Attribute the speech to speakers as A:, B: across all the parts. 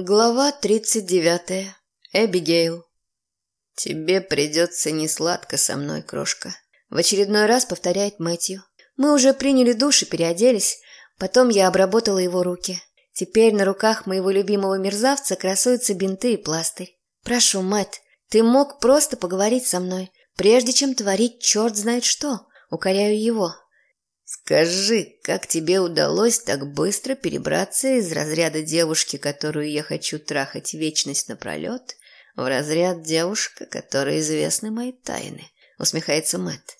A: Глава тридцать девятая. Эбигейл. «Тебе придется несладко со мной, крошка», — в очередной раз повторяет Мэтью. Мы уже приняли душ и переоделись, потом я обработала его руки. Теперь на руках моего любимого мерзавца красуются бинты и пластырь. «Прошу, Мэтт, ты мог просто поговорить со мной, прежде чем творить черт знает что», — укоряю его. Скажи, как тебе удалось так быстро перебраться из разряда девушки, которую я хочу трахать вечность напролет, в разряд девушка, которой известны мои тайны, усмехается Мэтт.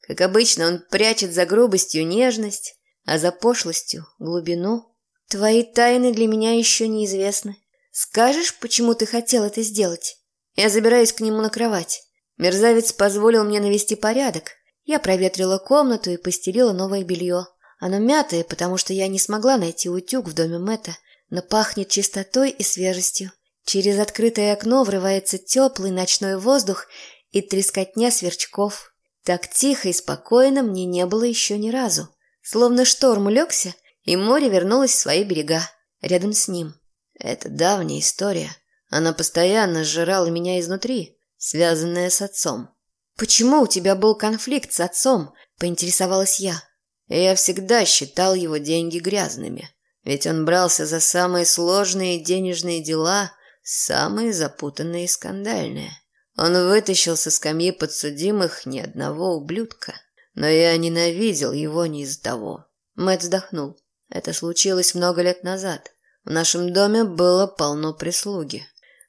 A: Как обычно, он прячет за грубостью нежность, а за пошлостью глубину. Твои тайны для меня еще неизвестны. Скажешь, почему ты хотел это сделать? Я забираюсь к нему на кровать. Мерзавец позволил мне навести порядок, я проветрила комнату и постелила новое белье. Оно мятое, потому что я не смогла найти утюг в доме Мэтта, но пахнет чистотой и свежестью. Через открытое окно врывается теплый ночной воздух и трескотня сверчков. Так тихо и спокойно мне не было еще ни разу. Словно шторм легся, и море вернулось в свои берега, рядом с ним. Это давняя история. Она постоянно сжирала меня изнутри, связанная с отцом. «Почему у тебя был конфликт с отцом?» – поинтересовалась я. Я всегда считал его деньги грязными, ведь он брался за самые сложные денежные дела, самые запутанные и скандальные. Он вытащил со скамьи подсудимых ни одного ублюдка, но я ненавидел его не из-за того. Мэтт вздохнул. Это случилось много лет назад. В нашем доме было полно прислуги.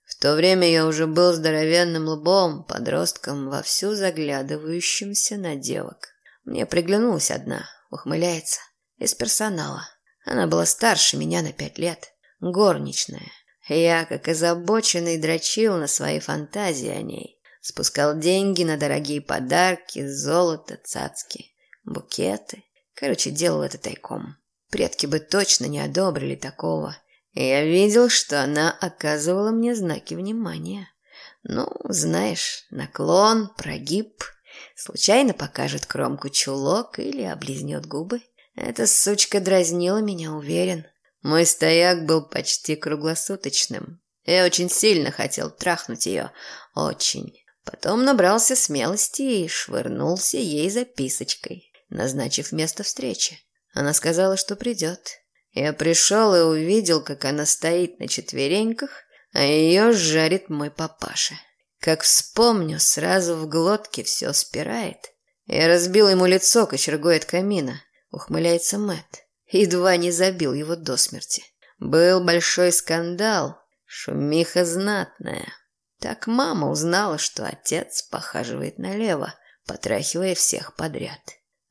A: В то время я уже был здоровенным лбом, подростком, вовсю заглядывающимся на девок. Мне приглянулась одна, ухмыляется, из персонала. Она была старше меня на пять лет, горничная. Я, как озабоченный, дрочил на свои фантазии о ней. Спускал деньги на дорогие подарки, золото, цацки, букеты. Короче, делал это тайком. Предки бы точно не одобрили такого – я видел, что она оказывала мне знаки внимания. Ну, знаешь, наклон, прогиб, случайно покажет кромку чулок или облизнет губы. Эта сучка дразнила меня, уверен. Мой стояк был почти круглосуточным. Я очень сильно хотел трахнуть ее. Очень. Потом набрался смелости и швырнулся ей записочкой, назначив место встречи. Она сказала, что придет. Я пришел и увидел, как она стоит на четвереньках, а ее жарит мой папаша. Как вспомню, сразу в глотке все спирает. Я разбил ему лицо кочергой от камина, ухмыляется Мэт. Едва не забил его до смерти. Был большой скандал, шумиха знатная. Так мама узнала, что отец похаживает налево, потрахивая всех подряд.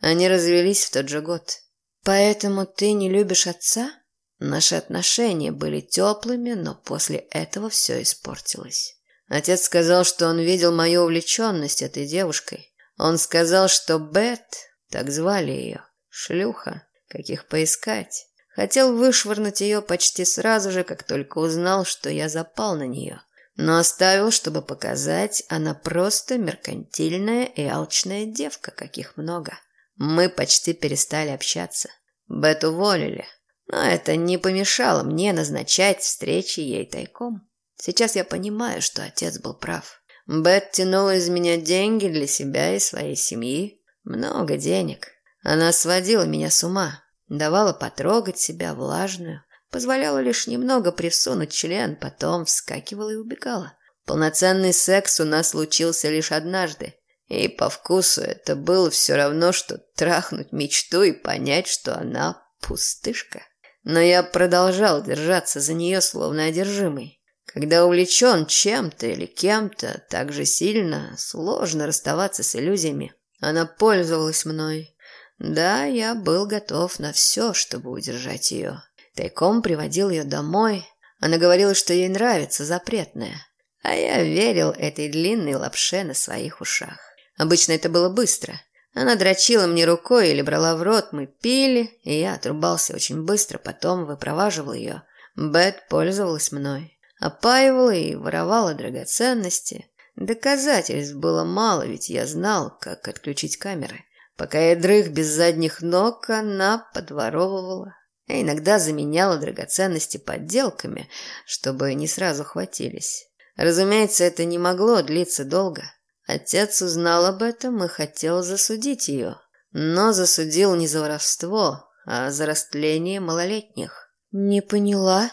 A: Они развелись в тот же год. Поэтому ты не любишь отца? Наши отношения были теплыми, но после этого все испортилось. Отец сказал, что он видел мою увлеченность этой девушкой. Он сказал, что Бет, так звали ее, шлюха, каких поискать. Хотел вышвырнуть ее почти сразу же, как только узнал, что я запал на нее. Но оставил, чтобы показать, она просто меркантильная и алчная девка, каких много. Мы почти перестали общаться. Бет уволили, но это не помешало мне назначать встречи ей тайком. Сейчас я понимаю, что отец был прав. Бет тянула из меня деньги для себя и своей семьи. Много денег. Она сводила меня с ума, давала потрогать себя влажную, позволяла лишь немного присунуть член, потом вскакивала и убегала. Полноценный секс у нас случился лишь однажды, и по вкусу это было все равно, что трахнуть мечту и понять, что она пустышка. Но я продолжал держаться за нее, словно одержимый. Когда увлечен чем-то или кем-то так же сильно, сложно расставаться с иллюзиями. Она пользовалась мной. Да, я был готов на все, чтобы удержать ее. Тайком приводил ее домой. Она говорила, что ей нравится запретное. А я верил этой длинной лапше на своих ушах. Обычно это было быстро. Она дрочила мне рукой или брала в рот, мы пили, и я отрубался очень быстро, потом выпроваживал ее. Бет пользовалась мной. Опаивала и воровала драгоценности. Доказательств было мало, ведь я знал, как отключить камеры. Пока я дрых без задних ног, она подворовывала. а иногда заменяла драгоценности подделками, чтобы не сразу хватились. Разумеется, это не могло длиться долго. Отец узнал об этом и хотел засудить ее, но засудил не за воровство, а за растление малолетних. «Не поняла?»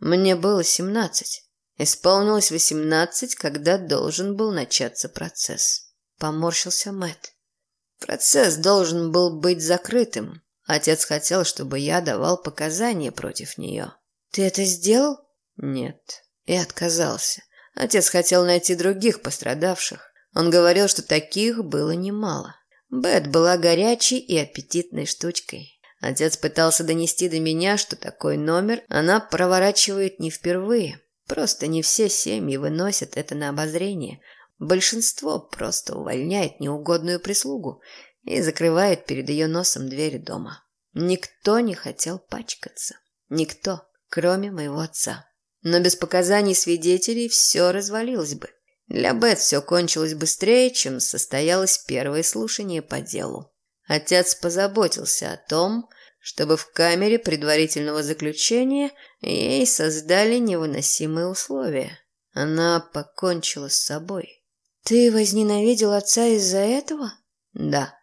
A: Мне было семнадцать. Исполнилось восемнадцать, когда должен был начаться процесс. Поморщился Мэт. Процесс должен был быть закрытым. Отец хотел, чтобы я давал показания против нее. Ты это сделал? Нет. И отказался. Отец хотел найти других пострадавших. Он говорил, что таких было немало. Бет была горячей и аппетитной штучкой. Отец пытался донести до меня, что такой номер она проворачивает не впервые. Просто не все семьи выносят это на обозрение. Большинство просто увольняет неугодную прислугу и закрывает перед ее носом двери дома. Никто не хотел пачкаться. Никто, кроме моего отца. Но без показаний свидетелей все развалилось бы. Для Бет все кончилось быстрее, чем состоялось первое слушание по делу. Отец позаботился о том, чтобы в камере предварительного заключения ей создали невыносимые условия. Она покончила с собой. «Ты возненавидел отца из-за этого?» «Да.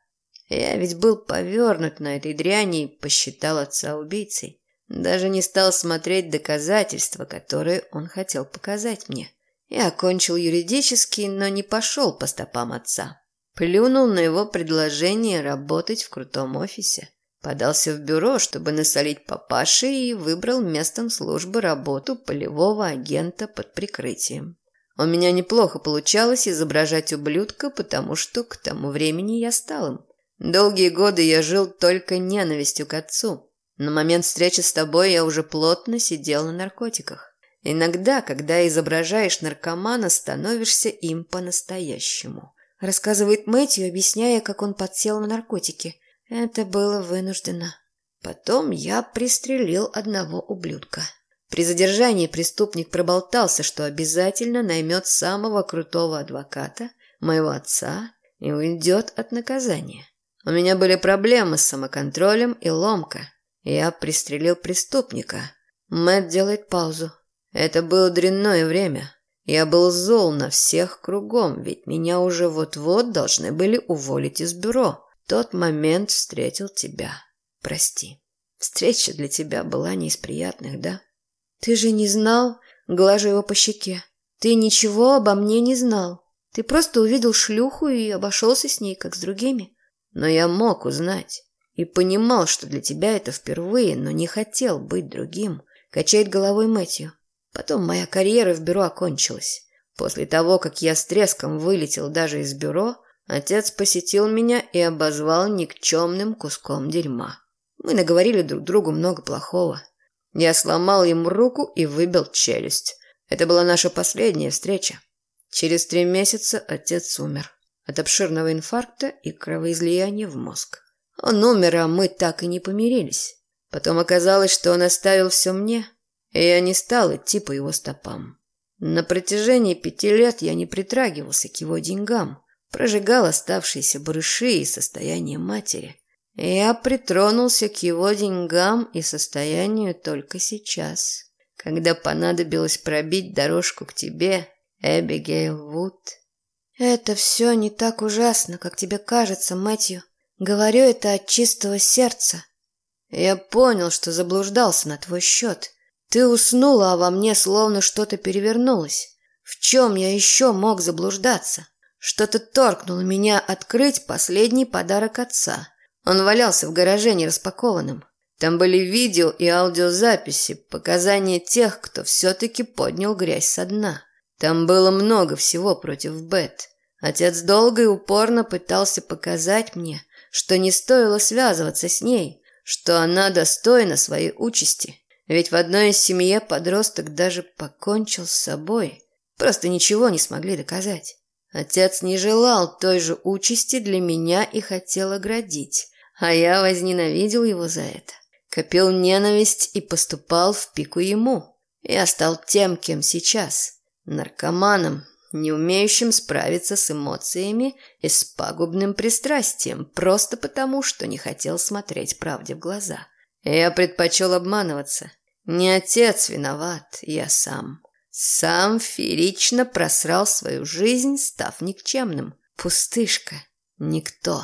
A: Я ведь был повернут на этой дряни и посчитал отца убийцей. Даже не стал смотреть доказательства, которые он хотел показать мне. Я окончил юридический, но не пошел по стопам отца. Плюнул на его предложение работать в крутом офисе. Подался в бюро, чтобы насолить папаше и выбрал местом службы работу полевого агента под прикрытием. У меня неплохо получалось изображать ублюдка, потому что к тому времени я стал им. Долгие годы я жил только ненавистью к отцу. На момент встречи с тобой я уже плотно сидел на наркотиках. Иногда, когда изображаешь наркомана, становишься им по-настоящему. Рассказывает Мэтью, объясняя, как он подсел на наркотики. Это было вынуждено. Потом я пристрелил одного ублюдка. При задержании преступник проболтался, что обязательно наймет самого крутого адвоката, моего отца, и уйдет от наказания. У меня были проблемы с самоконтролем и ломка. Я пристрелил преступника. Мэтт делает паузу. Это было дрянное время. Я был зол на всех кругом, ведь меня уже вот-вот должны были уволить из бюро тот момент встретил тебя. Прости. Встреча для тебя была не из приятных, да? Ты же не знал, глажу его по щеке. Ты ничего обо мне не знал. Ты просто увидел шлюху и обошелся с ней, как с другими. Но я мог узнать. И понимал, что для тебя это впервые, но не хотел быть другим. Качает головой Мэтью. Потом моя карьера в бюро окончилась. После того, как я с треском вылетел даже из бюро, Отец посетил меня и обозвал никчемным куском дерьма. Мы наговорили друг другу много плохого. Я сломал ему руку и выбил челюсть. Это была наша последняя встреча. Через три месяца отец умер. От обширного инфаркта и кровоизлияния в мозг. Он умер, а мы так и не помирились. Потом оказалось, что он оставил все мне, и я не стал идти по его стопам. На протяжении пяти лет я не притрагивался к его деньгам, прожигал оставшиеся барыши и состояние матери. Я притронулся к его деньгам и состоянию только сейчас, когда понадобилось пробить дорожку к тебе, Эбигейл Вуд. Это все не так ужасно, как тебе кажется, Мэтью. Говорю это от чистого сердца. Я понял, что заблуждался на твой счет. Ты уснула, а во мне словно что-то перевернулось. В чем я еще мог заблуждаться? Что-то торкнуло меня открыть последний подарок отца. Он валялся в гараже нераспакованным. Там были видео и аудиозаписи, показания тех, кто все-таки поднял грязь со дна. Там было много всего против Бет. Отец долго и упорно пытался показать мне, что не стоило связываться с ней, что она достойна своей участи. Ведь в одной из семье подросток даже покончил с собой. Просто ничего не смогли доказать. Отец не желал той же участи для меня и хотел оградить, а я возненавидел его за это. Копил ненависть и поступал в пику ему. Я стал тем, кем сейчас. Наркоманом, не умеющим справиться с эмоциями и с пагубным пристрастием, просто потому, что не хотел смотреть правде в глаза. Я предпочел обманываться. Не отец виноват, я сам. Сам феерично просрал свою жизнь, став никчемным. Пустышка. Никто.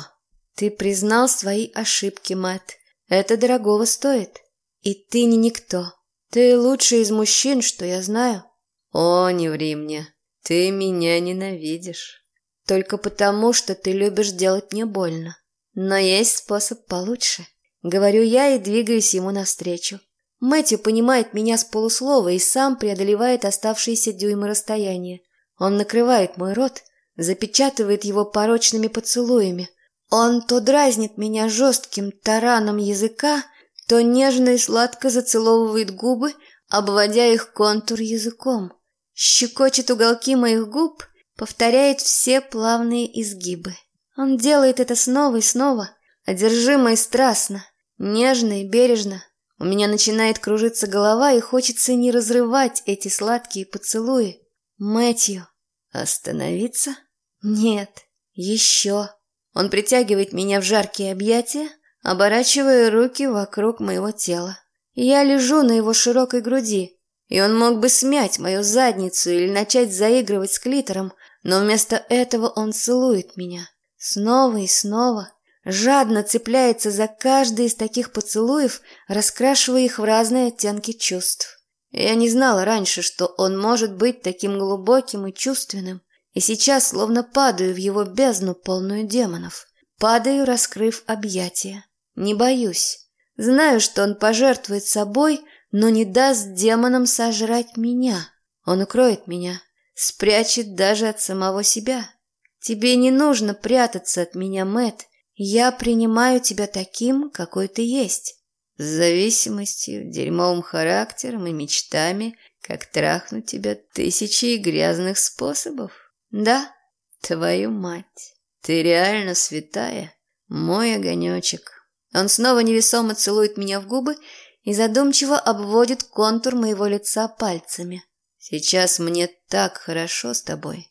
A: Ты признал свои ошибки, Мэтт. Это дорогого стоит. И ты не никто. Ты лучший из мужчин, что я знаю. О, не ври мне. Ты меня ненавидишь. Только потому, что ты любишь делать мне больно. Но есть способ получше. Говорю я и двигаюсь ему навстречу. Мэтью понимает меня с полуслова и сам преодолевает оставшиеся дюймы расстояния. Он накрывает мой рот, запечатывает его порочными поцелуями. Он то дразнит меня жестким тараном языка, то нежно и сладко зацеловывает губы, обводя их контур языком. Щекочет уголки моих губ, повторяет все плавные изгибы. Он делает это снова и снова, одержимо и страстно, нежно и бережно. У меня начинает кружиться голова, и хочется не разрывать эти сладкие поцелуи. Мэтью. Остановиться? Нет. Еще. Он притягивает меня в жаркие объятия, оборачивая руки вокруг моего тела. Я лежу на его широкой груди, и он мог бы смять мою задницу или начать заигрывать с клитором, но вместо этого он целует меня. Снова и снова. Жадно цепляется за каждый из таких поцелуев, раскрашивая их в разные оттенки чувств. Я не знала раньше, что он может быть таким глубоким и чувственным, и сейчас словно падаю в его бездну, полную демонов. Падаю, раскрыв объятия. Не боюсь. Знаю, что он пожертвует собой, но не даст демонам сожрать меня. Он укроет меня, спрячет даже от самого себя. Тебе не нужно прятаться от меня, Мэт. Я принимаю тебя таким, какой ты есть. С зависимостью, дерьмовым характером и мечтами, как трахнуть тебя тысячи грязных способов. Да, твою мать, ты реально святая, мой огонечек. Он снова невесомо целует меня в губы и задумчиво обводит контур моего лица пальцами. Сейчас мне так хорошо с тобой.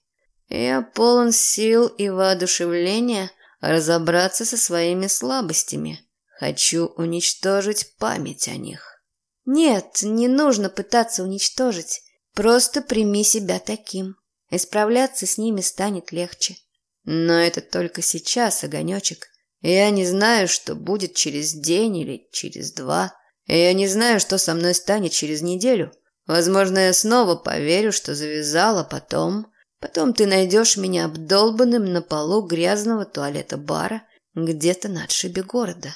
A: Я полон сил и воодушевления разобраться со своими слабостями. Хочу уничтожить память о них. Нет, не нужно пытаться уничтожить. Просто прими себя таким. Исправляться с ними станет легче. Но это только сейчас, огонечек. Я не знаю, что будет через день или через два. Я не знаю, что со мной станет через неделю. Возможно, я снова поверю, что завязала, потом... Потом ты найдешь меня обдолбанным на полу грязного туалета бара где-то на отшибе города.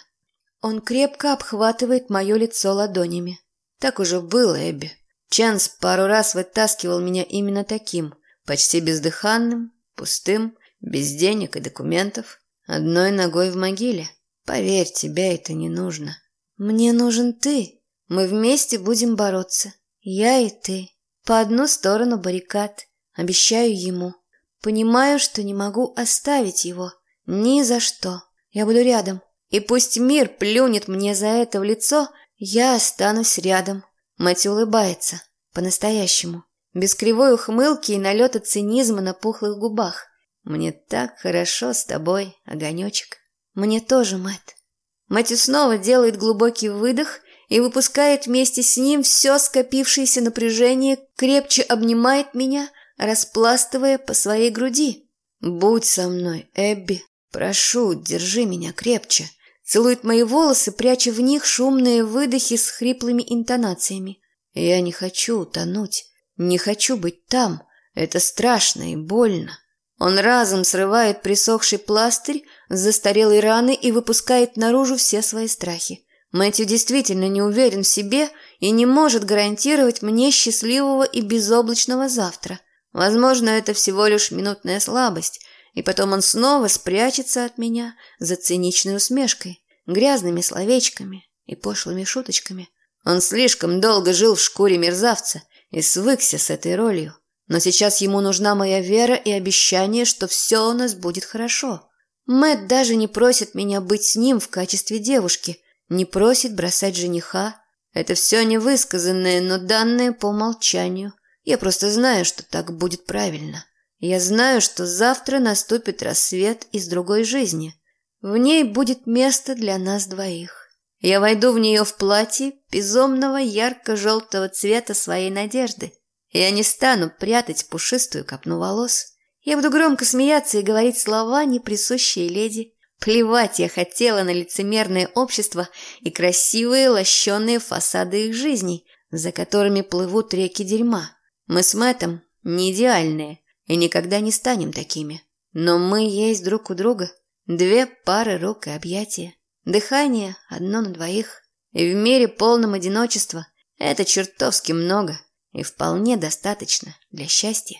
A: Он крепко обхватывает мое лицо ладонями. Так уже было, Эбби. Чанс пару раз вытаскивал меня именно таким, почти бездыханным, пустым, без денег и документов. Одной ногой в могиле. Поверь, тебе это не нужно. Мне нужен ты. Мы вместе будем бороться. Я и ты. По одну сторону баррикад. Обещаю ему. Понимаю, что не могу оставить его. Ни за что. Я буду рядом. И пусть мир плюнет мне за это в лицо, я останусь рядом. Мать улыбается. По-настоящему. Без кривой ухмылки и налета цинизма на пухлых губах. Мне так хорошо с тобой, огонечек. Мне тоже, Мэт. Мэтью снова делает глубокий выдох и выпускает вместе с ним все скопившееся напряжение, крепче обнимает меня, распластывая по своей груди. «Будь со мной, Эбби. Прошу, держи меня крепче». Целует мои волосы, пряча в них шумные выдохи с хриплыми интонациями. Я не хочу утонуть, не хочу быть там. Это страшно и больно. Он разом срывает присохший пластырь с застарелой раны и выпускает наружу все свои страхи. Мэтью действительно не уверен в себе и не может гарантировать мне счастливого и безоблачного завтра. Возможно, это всего лишь минутная слабость, и потом он снова спрячется от меня за циничной усмешкой, грязными словечками и пошлыми шуточками. Он слишком долго жил в шкуре мерзавца и свыкся с этой ролью. Но сейчас ему нужна моя вера и обещание, что все у нас будет хорошо. Мэт даже не просит меня быть с ним в качестве девушки, не просит бросать жениха. Это все невысказанное, но данное по умолчанию. Я просто знаю, что так будет правильно. Я знаю, что завтра наступит рассвет из другой жизни. В ней будет место для нас двоих. Я войду в нее в платье безумного ярко-желтого цвета своей надежды. Я не стану прятать пушистую копну волос. Я буду громко смеяться и говорить слова, не присущие леди. Плевать я хотела на лицемерное общество и красивые лощеные фасады их жизней, за которыми плывут реки дерьма. Мы с Мэттом не идеальные и никогда не станем такими. Но мы есть друг у друга. Две пары рук и объятия. Дыхание одно на двоих. И в мире полном одиночества это чертовски много и вполне достаточно для счастья.